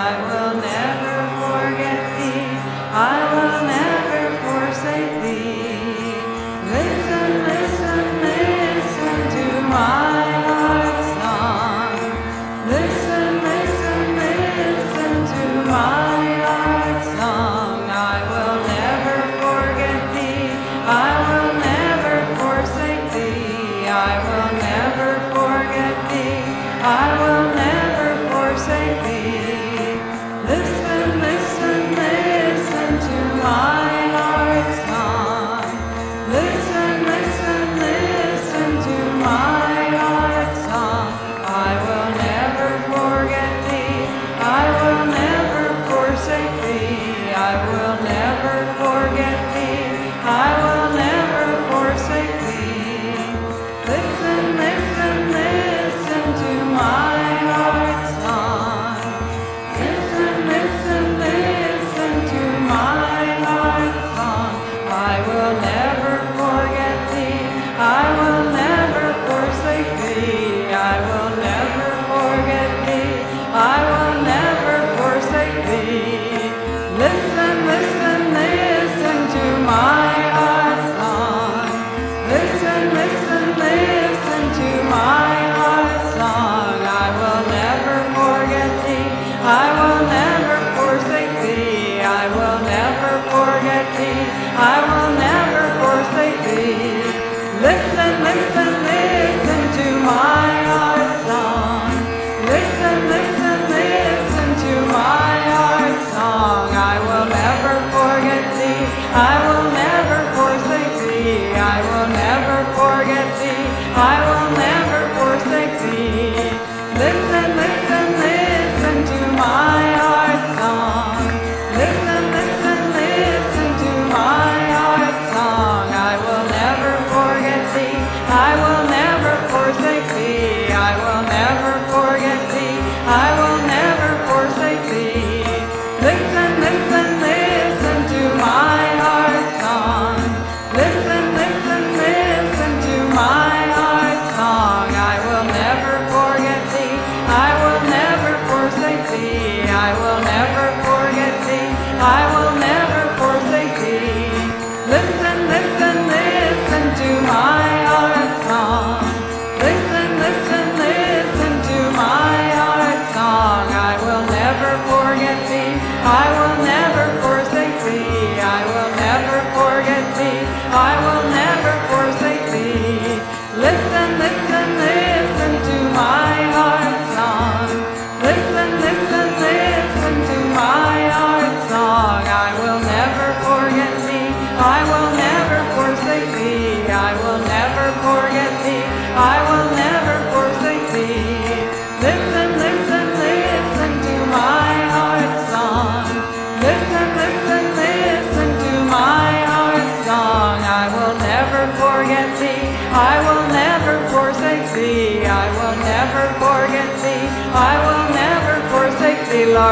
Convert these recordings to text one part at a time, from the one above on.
I will.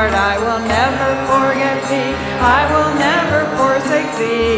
I will never forget thee. I will never forsake thee.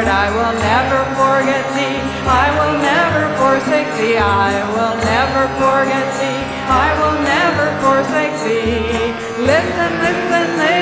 Lord, I will never forget thee. I will never forsake thee. I will never forget thee. I will never forsake thee. Listen, listen, listen.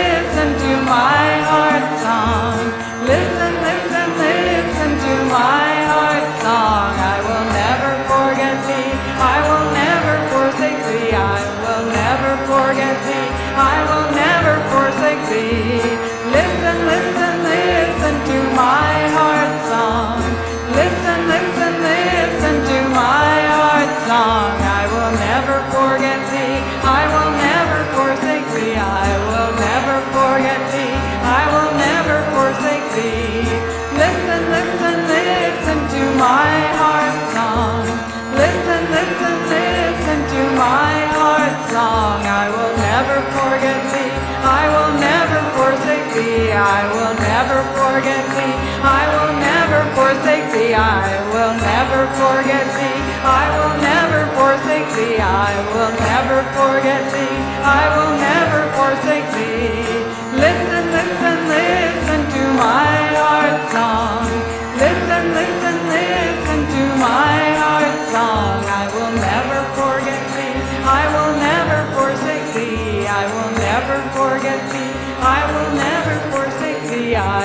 I will never forget thee. I will never forsake thee. I will never forget thee. I will never forsake thee. I will never forget thee. I will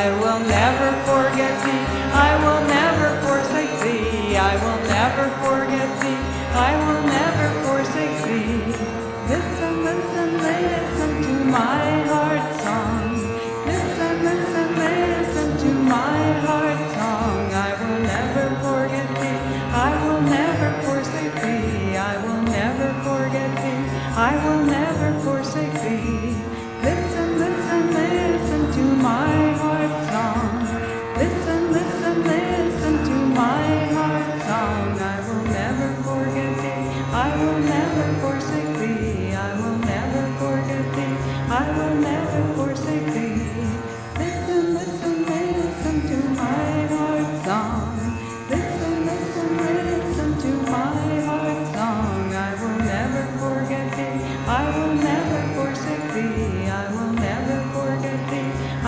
I will never forget thee. I will never forsake thee. I will never forget thee. I will never forsake thee. Listen, listen, listen to my heart song. Listen, listen, listen to my heart song. I will never forget thee. I will never forsake thee. I will never forget thee. I will never.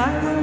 I